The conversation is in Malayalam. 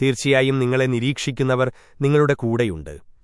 തീർച്ചയായും നിങ്ങളെ നിരീക്ഷിക്കുന്നവർ നിങ്ങളുടെ കൂടെയുണ്ട്